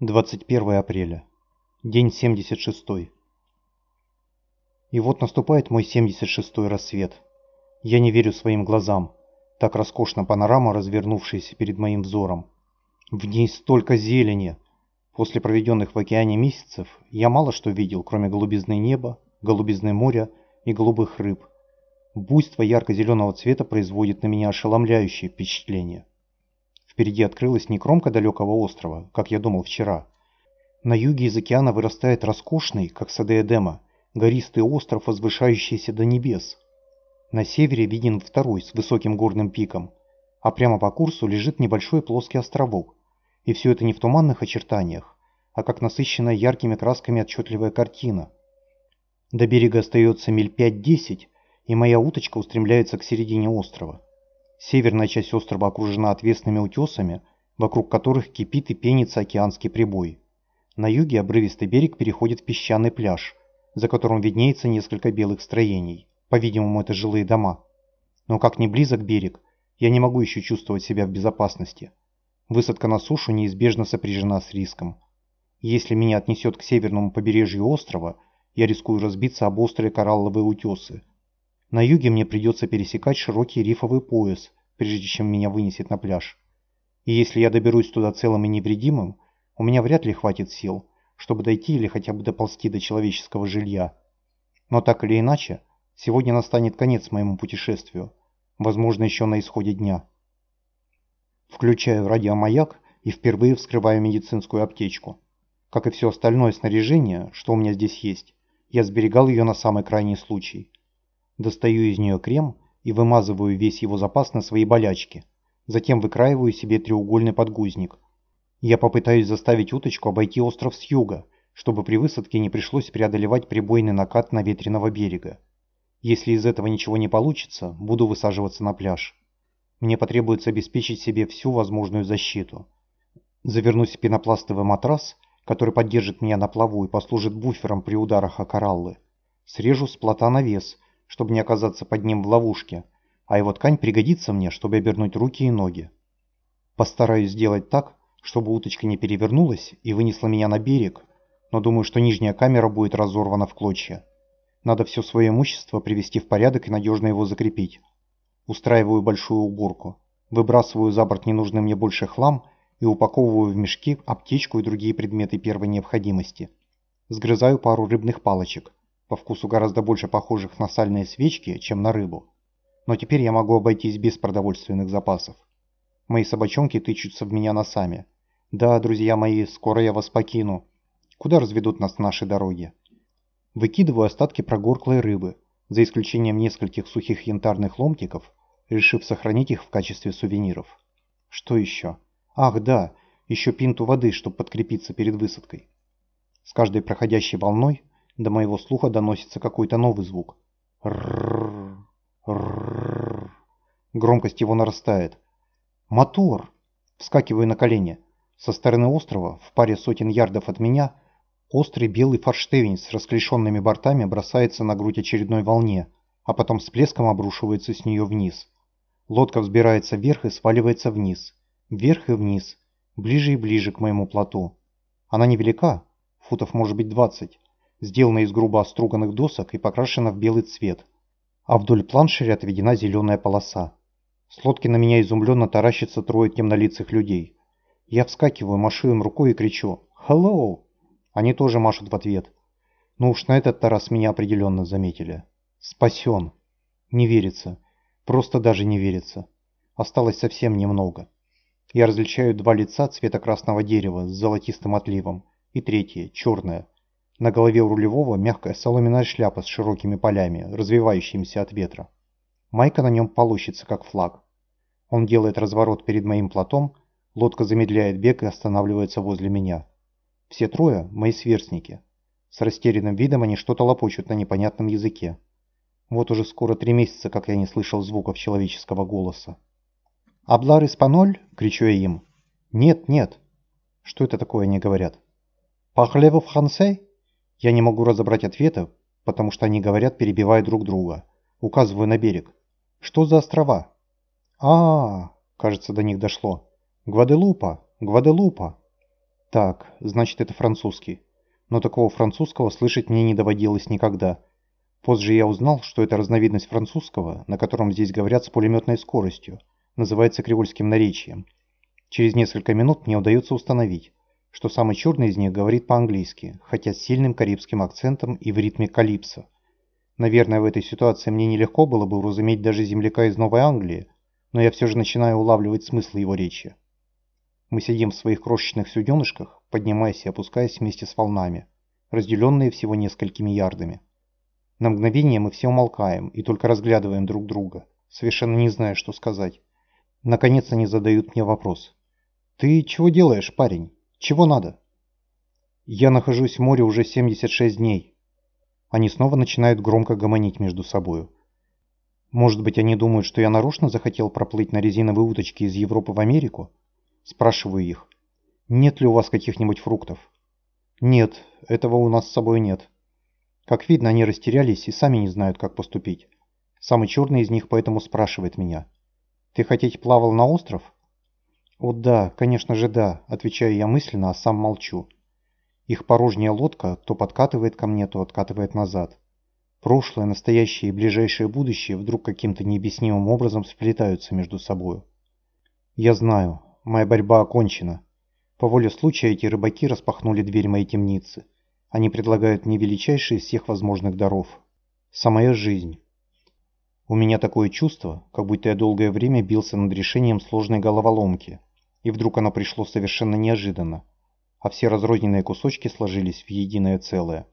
21 апреля. День 76. И вот наступает мой 76-й рассвет. Я не верю своим глазам. Так роскошна панорама, развернувшаяся перед моим взором. В ней столько зелени. После проведенных в океане месяцев я мало что видел, кроме голубизны неба, голубизны моря и голубых рыб. Буйство ярко-зеленого цвета производит на меня ошеломляющее впечатление. Впереди открылась не кромка далекого острова, как я думал вчера. На юге из океана вырастает роскошный, как сады Эдема, гористый остров, возвышающийся до небес. На севере виден второй с высоким горным пиком, а прямо по курсу лежит небольшой плоский островок. И все это не в туманных очертаниях, а как насыщенная яркими красками отчетливая картина. До берега остается миль 5-10, и моя уточка устремляется к середине острова. Северная часть острова окружена отвесными утесами, вокруг которых кипит и пенится океанский прибой. На юге обрывистый берег переходит в песчаный пляж, за которым виднеется несколько белых строений. По-видимому, это жилые дома. Но как не близок берег, я не могу еще чувствовать себя в безопасности. Высадка на сушу неизбежно сопряжена с риском. Если меня отнесет к северному побережью острова, я рискую разбиться об острые коралловые утесы, на юге мне придется пересекать широкий рифовый пояс, прежде чем меня вынесет на пляж. И если я доберусь туда целым и невредимым, у меня вряд ли хватит сил, чтобы дойти или хотя бы доползти до человеческого жилья. Но так или иначе, сегодня настанет конец моему путешествию, возможно, еще на исходе дня. Включаю радиомаяк и впервые вскрываю медицинскую аптечку. Как и все остальное снаряжение, что у меня здесь есть, я сберегал ее на самый крайний случай. Достаю из нее крем и вымазываю весь его запас на свои болячки. Затем выкраиваю себе треугольный подгузник. Я попытаюсь заставить уточку обойти остров с юга, чтобы при высадке не пришлось преодолевать прибойный накат наветренного берега. Если из этого ничего не получится, буду высаживаться на пляж. Мне потребуется обеспечить себе всю возможную защиту. Завернусь в пенопластовый матрас, который поддержит меня на плаву и послужит буфером при ударах о кораллы. Срежу с плота навес, чтобы не оказаться под ним в ловушке, а его ткань пригодится мне, чтобы обернуть руки и ноги. Постараюсь сделать так, чтобы уточка не перевернулась и вынесла меня на берег, но думаю, что нижняя камера будет разорвана в клочья. Надо все свое имущество привести в порядок и надежно его закрепить. Устраиваю большую уборку, выбрасываю за борт ненужный мне больше хлам и упаковываю в мешки аптечку и другие предметы первой необходимости. Сгрызаю пару рыбных палочек, по вкусу гораздо больше похожих на сальные свечки, чем на рыбу. Но теперь я могу обойтись без продовольственных запасов. Мои собачонки тычутся в меня носами. Да, друзья мои, скоро я вас покину. Куда разведут нас наши дороги? Выкидываю остатки прогорклой рыбы, за исключением нескольких сухих янтарных ломтиков, решив сохранить их в качестве сувениров. Что еще? Ах, да, еще пинту воды, чтобы подкрепиться перед высадкой. С каждой проходящей волной до моего слуха доносится какой-то новый звук. Громкость его нарастает. Мотор! Вскакиваю на колени. Со стороны острова, в паре сотен ярдов от меня, острый белый форштевень с расклешенными бортами бросается на грудь очередной волне, а потом с плеском обрушивается с нее вниз. Лодка взбирается вверх и сваливается вниз. Вверх и вниз, ближе и ближе к моему плоту. Она невелика, футов может быть двадцать, сделана из грубо оструганных досок и покрашена в белый цвет, а вдоль планшеря отведена зеленая полоса. С лодки на меня изумленно таращится трое темнолицых людей. Я вскакиваю, машу им рукой и кричу «Hello!». Они тоже машут в ответ. Ну уж на этот раз меня определенно заметили. Спасен. Не верится. Просто даже не верится. Осталось совсем немного. Я различаю два лица цвета красного дерева с золотистым отливом и третье, черное, на голове у рулевого мягкая соломенная шляпа с широкими полями, развивающимися от ветра. Майка на нем полощется, как флаг. Он делает разворот перед моим плотом, лодка замедляет бег и останавливается возле меня. Все трое – мои сверстники. С растерянным видом они что-то лопочут на непонятном языке. Вот уже скоро три месяца, как я не слышал звуков человеческого голоса. «Аблар испаноль?» – кричу я им. «Нет, нет». Что это такое они говорят? «Пахлеву франсей?» Я не могу разобрать ответа, потому что они говорят, перебивая друг друга. Указываю на берег. Что за острова? а, -а, -а кажется, до них дошло. Гваделупа, Гваделупа. Так, значит это французский. Но такого французского слышать мне не доводилось никогда. Позже я узнал, что это разновидность французского, на котором здесь говорят с пулеметной скоростью, называется кривольским наречием. Через несколько минут мне удается установить, что самый черный из них говорит по-английски, хотя с сильным карибским акцентом и в ритме калипсо. Наверное, в этой ситуации мне нелегко было бы уразуметь даже земляка из Новой Англии, но я все же начинаю улавливать смысл его речи. Мы сидим в своих крошечных суденышках, поднимаясь и опускаясь вместе с волнами, разделенные всего несколькими ярдами. На мгновение мы все умолкаем и только разглядываем друг друга, совершенно не зная, что сказать. Наконец они задают мне вопрос. «Ты чего делаешь, парень? Чего надо?» «Я нахожусь в море уже 76 дней». Они снова начинают громко гомонить между собою. Может быть, они думают, что я нарочно захотел проплыть на резиновой удочке из Европы в Америку? Спрашиваю их. Нет ли у вас каких-нибудь фруктов? Нет, этого у нас с собой нет. Как видно, они растерялись и сами не знают, как поступить. Самый черный из них поэтому спрашивает меня. «Ты хотеть плавал на остров?» «О да, конечно же да», – отвечаю я мысленно, а сам молчу. Их порожняя лодка то подкатывает ко мне, то откатывает назад. Прошлое, настоящее и ближайшее будущее вдруг каким-то необъяснимым образом сплетаются между собою. Я знаю, моя борьба окончена. По воле случая эти рыбаки распахнули дверь моей темницы. Они предлагают мне величайший из всех возможных даров – самая жизнь. У меня такое чувство, как будто я долгое время бился над решением сложной головоломки, и вдруг оно пришло совершенно неожиданно, а все разрозненные кусочки сложились в единое целое.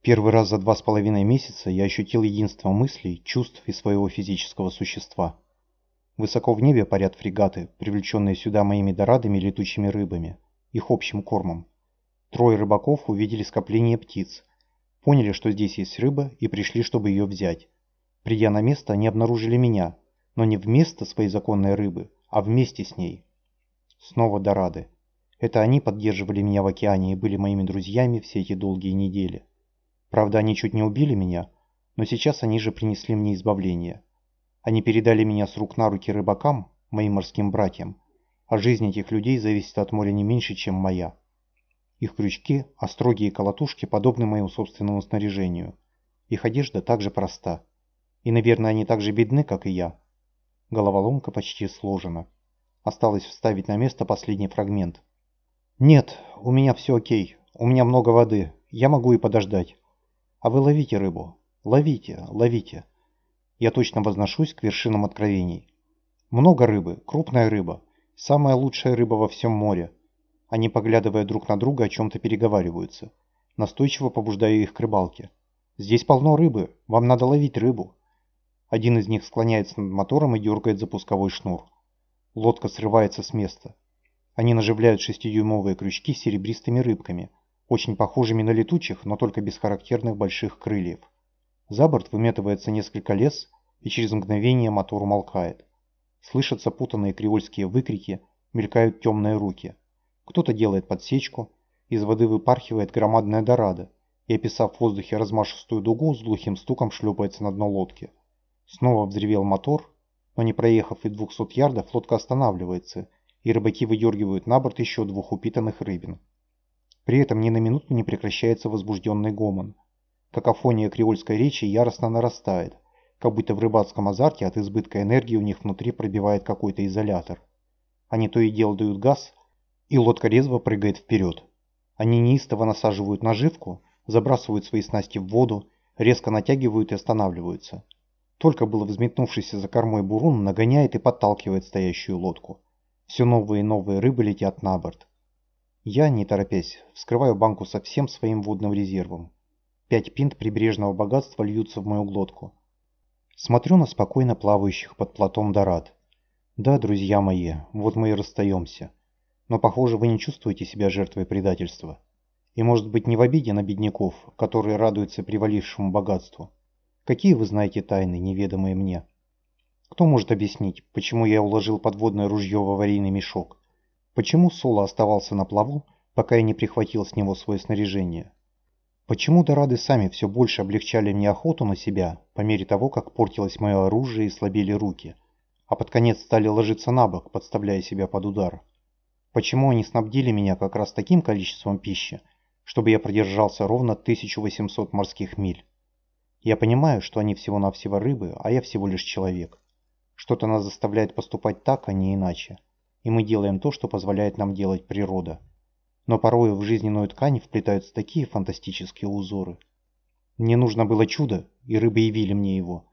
Первый раз за два с половиной месяца я ощутил единство мыслей, чувств и своего физического существа. Высоко в небе парят фрегаты, привлеченные сюда моими дорадами летучими рыбами, их общим кормом. Трое рыбаков увидели скопление птиц, поняли, что здесь есть рыба, и пришли, чтобы ее взять. Придя на место, они обнаружили меня, но не вместо своей законной рыбы, а вместе с ней. Снова дорады. Это они поддерживали меня в океане и были моими друзьями все эти долгие недели. Правда, они чуть не убили меня, но сейчас они же принесли мне избавление. Они передали меня с рук на руки рыбакам, моим морским братьям, а жизнь этих людей зависит от моря не меньше, чем моя. Их крючки, остроги и колотушки подобны моему собственному снаряжению. Их одежда также проста. И, наверное, они так же бедны, как и я. Головоломка почти сложена. Осталось вставить на место последний фрагмент. Нет, у меня все окей. У меня много воды. Я могу и подождать. А вы ловите рыбу. Ловите, ловите. Я точно возношусь к вершинам откровений. Много рыбы, крупная рыба. Самая лучшая рыба во всем море. Они, поглядывая друг на друга, о чем-то переговариваются. Настойчиво побуждаю их к рыбалке. «Здесь полно рыбы. Вам надо ловить рыбу». Один из них склоняется над мотором и дергает за пусковой шнур. Лодка срывается с места. Они наживляют шестидюймовые крючки серебристыми рыбками, очень похожими на летучих, но только без характерных больших крыльев. За борт выметывается несколько лес, и через мгновение мотор умолкает. Слышатся путанные кривольские выкрики, мелькают темные руки – кто-то делает подсечку, из воды выпархивает громадная дорада и, описав в воздухе размашистую дугу, с глухим стуком шлепается на дно лодки. Снова взревел мотор, но не проехав и двухсот ярдов, лодка останавливается, и рыбаки выдергивают на борт еще двух упитанных рыбин. При этом ни на минуту не прекращается возбужденный гомон. Какофония креольской речи яростно нарастает, как будто в рыбацком азарте от избытка энергии у них внутри пробивает какой-то изолятор. Они то и дело дают газ, и лодка резво прыгает вперед. Они неистово насаживают наживку, забрасывают свои снасти в воду, резко натягивают и останавливаются. Только было взметнувшийся за кормой бурун нагоняет и подталкивает стоящую лодку. Все новые и новые рыбы летят на борт. Я, не торопясь, вскрываю банку со всем своим водным резервом. Пять пинт прибрежного богатства льются в мою глотку. Смотрю на спокойно плавающих под платом дорад. Да, друзья мои, вот мы и расстаемся. Но, похоже, вы не чувствуете себя жертвой предательства. И, может быть, не в обиде на бедняков, которые радуются привалившему богатству. Какие вы знаете тайны, неведомые мне? Кто может объяснить, почему я уложил подводное ружье в аварийный мешок? Почему Соло оставался на плаву, пока я не прихватил с него свое снаряжение? Почему дорады сами все больше облегчали мне охоту на себя, по мере того, как портилось мое оружие и слабели руки, а под конец стали ложиться на бок, подставляя себя под удар? Почему они снабдили меня как раз таким количеством пищи, чтобы я продержался ровно 1800 морских миль? Я понимаю, что они всего-навсего рыбы, а я всего лишь человек. Что-то нас заставляет поступать так, а не иначе. И мы делаем то, что позволяет нам делать природа. Но порой в жизненную ткань вплетаются такие фантастические узоры. Мне нужно было чудо, и рыбы явили мне его.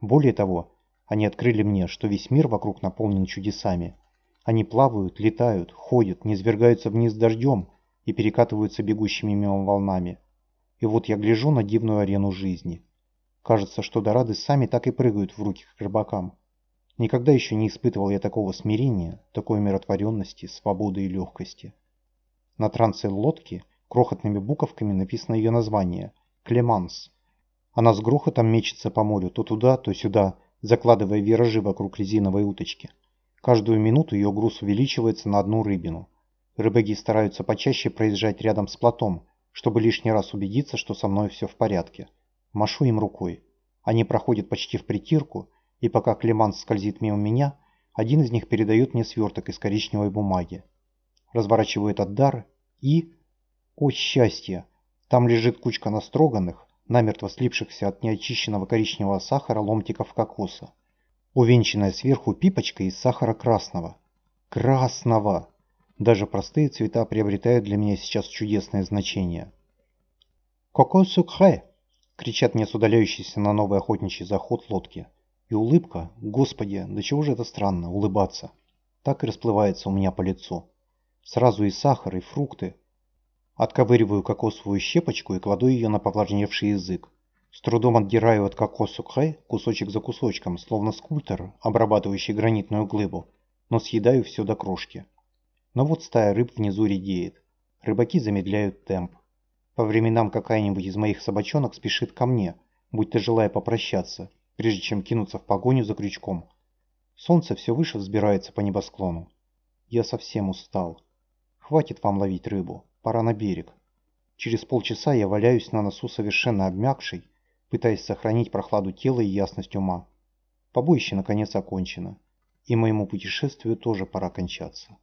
Более того, они открыли мне, что весь мир вокруг наполнен чудесами. Они плавают, летают, ходят, низвергаются вниз дождем и перекатываются бегущими мимо волнами. И вот я гляжу на дивную арену жизни. Кажется, что дорады сами так и прыгают в руки к рыбакам. Никогда еще не испытывал я такого смирения, такой умиротворенности, свободы и легкости. На трансе лодки крохотными буковками написано ее название – Клеманс. Она с грохотом мечется по морю то туда, то сюда, закладывая виражи вокруг резиновой уточки. Каждую минуту ее груз увеличивается на одну рыбину. Рыбаки стараются почаще проезжать рядом с плотом, чтобы лишний раз убедиться, что со мной все в порядке. Машу им рукой. Они проходят почти в притирку, и пока Клеманс скользит мимо меня, один из них передает мне сверток из коричневой бумаги. Разворачивает отдар и... О счастье! Там лежит кучка настроганных, намертво слипшихся от неочищенного коричневого сахара ломтиков кокоса, увенчанная сверху пипочкой из сахара красного. Красного! Даже простые цвета приобретают для меня сейчас чудесное значение. «Коко сукхэ!» — кричат мне с удаляющейся на новый охотничий заход лодки. И улыбка, господи, до чего же это странно, улыбаться, так и расплывается у меня по лицу. Сразу и сахар, и фрукты, Отковыриваю кокосовую щепочку и кладу ее на повлажневший язык. С трудом отдираю от кокосу хай кусочек за кусочком, словно скульптор, обрабатывающий гранитную глыбу, но съедаю все до крошки. Но вот стая рыб внизу редеет. Рыбаки замедляют темп. По временам какая-нибудь из моих собачонок спешит ко мне, будто желая попрощаться, прежде чем кинуться в погоню за крючком. Солнце все выше взбирается по небосклону. Я совсем устал. Хватит вам ловить рыбу. Пора на берег. Через полчаса я валяюсь на носу совершенно обмякший, пытаясь сохранить прохладу тела и ясность ума. Побоище наконец окончено, и моему путешествию тоже пора кончаться.